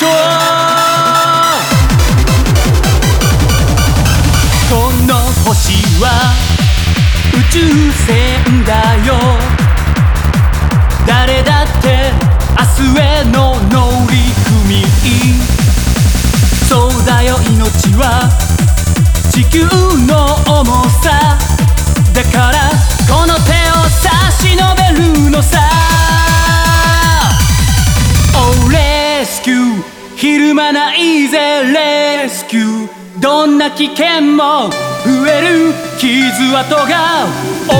この星は宇宙船だよ。誰だって明日への乗組員そうだよ命は地球の重さ。だからこの手を差し伸べるのさ。Oh レスキューひるまないぜレスキューどんな危険も増える傷跡が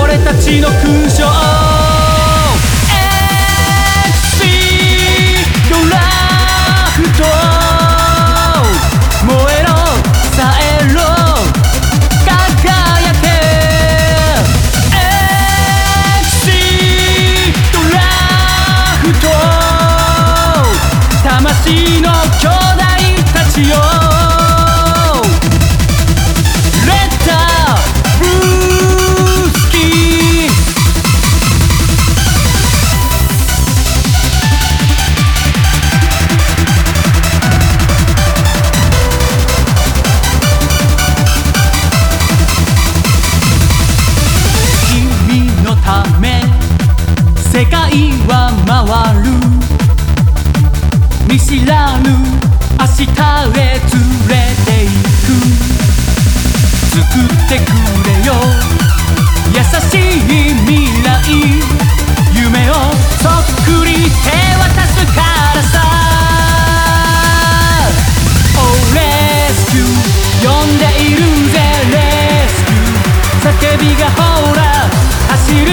俺たちの勲章 XC ドラフト燃えろさえろ輝け魂兄弟たちよ。レッタブースキー。君のため世界は回る。見知らぬ明日へ連れて行く。作ってくれよ。優しい未来。夢をそっくり手渡すからさ。Oh レスキュー呼んでいるぜレスキュー。叫びがほら走る。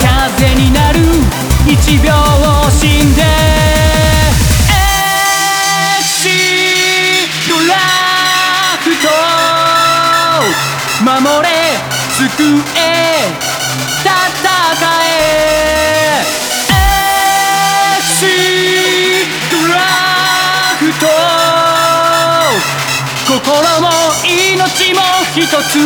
風になる。1秒を守れ救え戦え XC ドラフト心も命も一つ